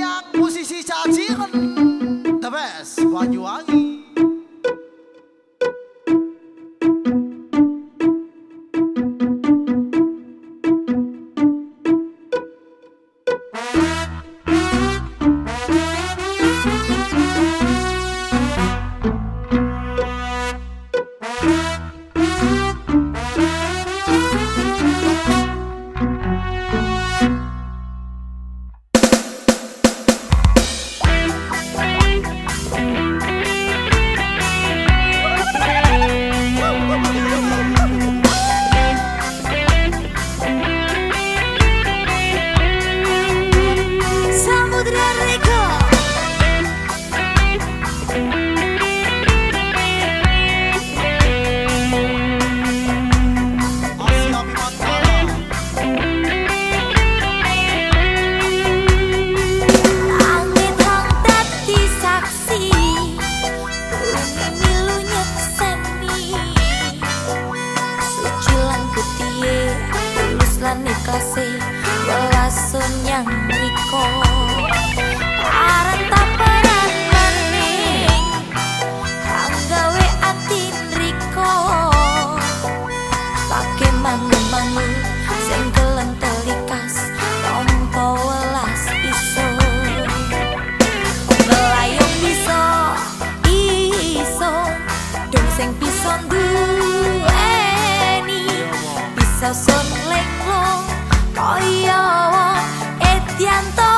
goyang musisi caciren yang riko 点灯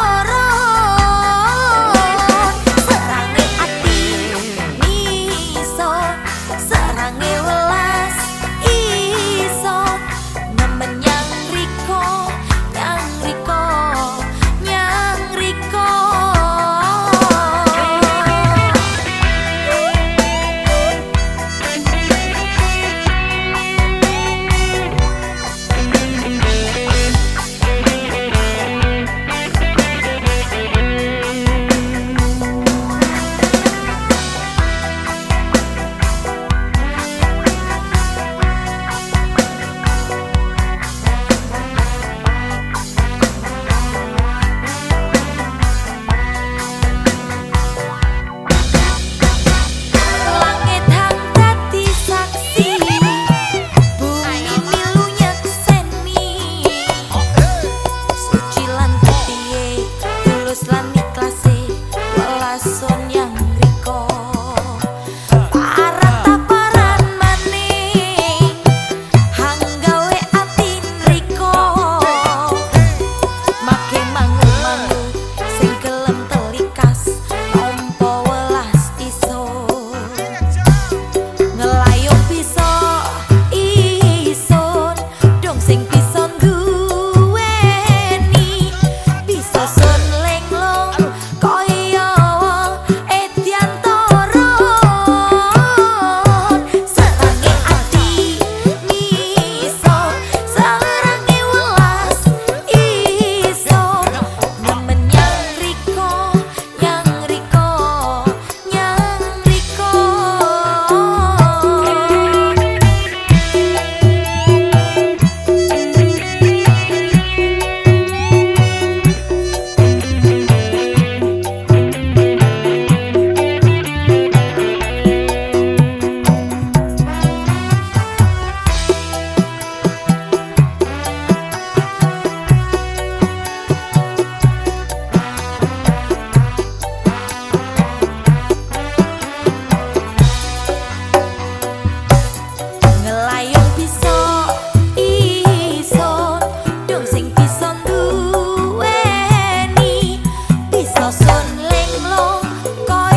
lo coi